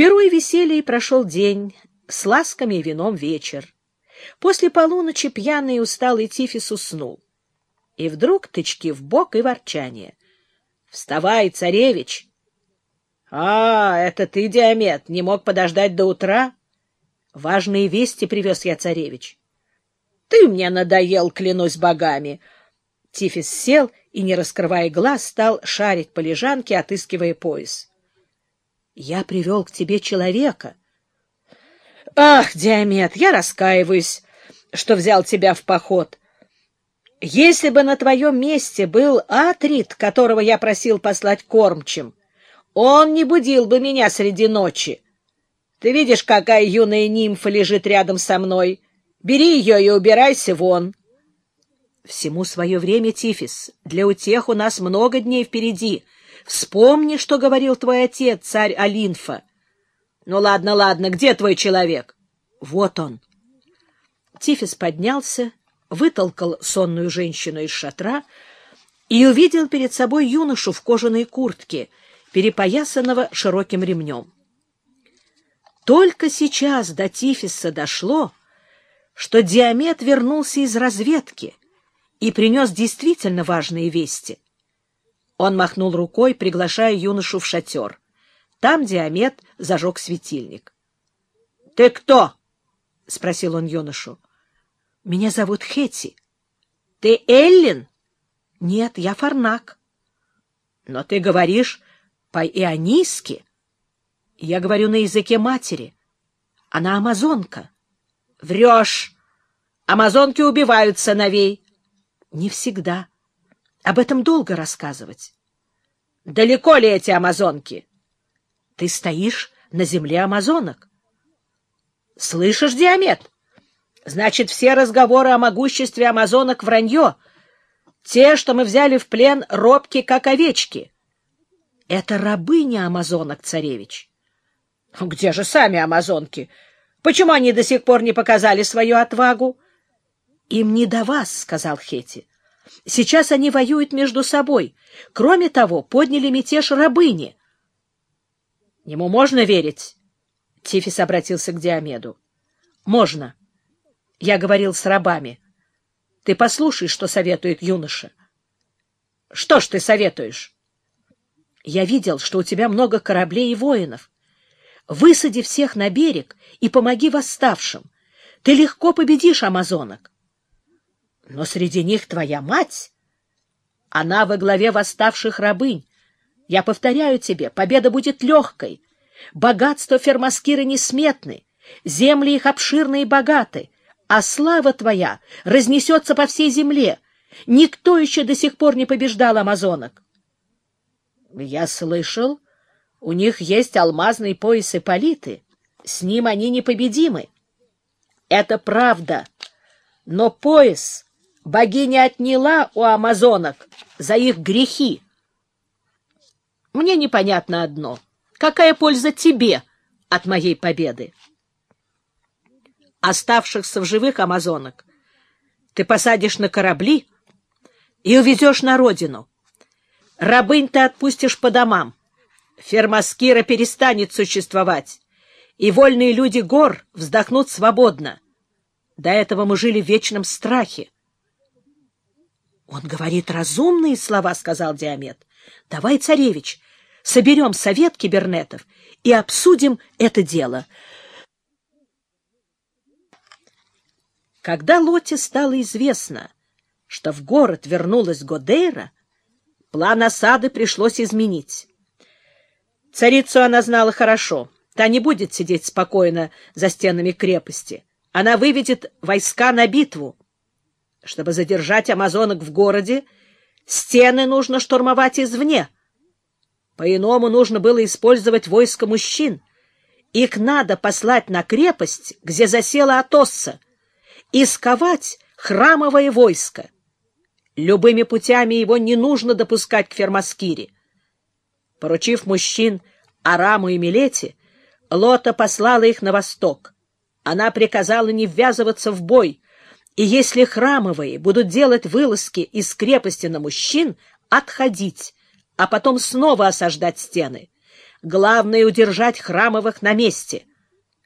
Перу и веселье прошел день, с ласками и вином вечер. После полуночи пьяный и усталый Тифис уснул. И вдруг тычки в бок и ворчание. — Вставай, царевич! — А, это ты, Диамет, не мог подождать до утра? — Важные вести привез я, царевич. — Ты мне надоел, клянусь богами! Тифис сел и, не раскрывая глаз, стал шарить по лежанке, отыскивая пояс. — Я привел к тебе человека. — Ах, Диамет, я раскаиваюсь, что взял тебя в поход. Если бы на твоем месте был Атрит, которого я просил послать кормчим, он не будил бы меня среди ночи. Ты видишь, какая юная нимфа лежит рядом со мной. Бери ее и убирайся вон. Всему свое время, Тифис. Для утех у нас много дней впереди. Вспомни, что говорил твой отец, царь Алинфа. Ну, ладно, ладно, где твой человек? Вот он. Тифис поднялся, вытолкал сонную женщину из шатра и увидел перед собой юношу в кожаной куртке, перепоясанного широким ремнем. Только сейчас до Тифиса дошло, что Диамет вернулся из разведки и принес действительно важные вести. Он махнул рукой, приглашая юношу в шатер. Там Диамет зажег светильник. — Ты кто? — спросил он юношу. — Меня зовут Хети. — Ты Эллин? — Нет, я Фарнак. — Но ты говоришь по-ионийски. Я говорю на языке матери. Она амазонка. — Врешь! Амазонки убивают сыновей. — Не всегда. Об этом долго рассказывать. — Далеко ли эти амазонки? — Ты стоишь на земле амазонок. — Слышишь, Диамет? Значит, все разговоры о могуществе амазонок — вранье. Те, что мы взяли в плен, робки, как овечки. Это рабыня амазонок, царевич. — Где же сами амазонки? Почему они до сих пор не показали свою отвагу? —— Им не до вас, — сказал Хети. — Сейчас они воюют между собой. Кроме того, подняли мятеж рабыни. — Ему можно верить? — Тифис обратился к Диомеду. — Можно. Я говорил с рабами. Ты послушай, что советует юноша. — Что ж ты советуешь? — Я видел, что у тебя много кораблей и воинов. Высади всех на берег и помоги восставшим. Ты легко победишь амазонок. Но среди них твоя мать. Она во главе восставших рабынь. Я повторяю тебе, победа будет легкой. Богатства фермаскиры несметны, земли их обширны и богаты, а слава твоя разнесется по всей земле. Никто еще до сих пор не побеждал амазонок. Я слышал, у них есть алмазный пояс Ипполиты. С ним они непобедимы. Это правда. Но пояс богиня отняла у амазонок за их грехи. Мне непонятно одно. Какая польза тебе от моей победы? Оставшихся в живых амазонок ты посадишь на корабли и увезешь на родину. Рабынь ты отпустишь по домам. Ферма Скира перестанет существовать, и вольные люди гор вздохнут свободно. До этого мы жили в вечном страхе. Он говорит разумные слова, — сказал Диамет. — Давай, царевич, соберем совет кибернетов и обсудим это дело. Когда Лоте стало известно, что в город вернулась Годейра, план осады пришлось изменить. Царицу она знала хорошо. Та не будет сидеть спокойно за стенами крепости. Она выведет войска на битву. Чтобы задержать амазонок в городе, стены нужно штурмовать извне. По-иному нужно было использовать войско мужчин. Их надо послать на крепость, где засела Атосса, и сковать храмовое войско. Любыми путями его не нужно допускать к Фермаскире. Поручив мужчин Араму и Милете, Лота послала их на восток. Она приказала не ввязываться в бой, и если храмовые будут делать вылазки из крепости на мужчин, отходить, а потом снова осаждать стены. Главное — удержать Храмовых на месте.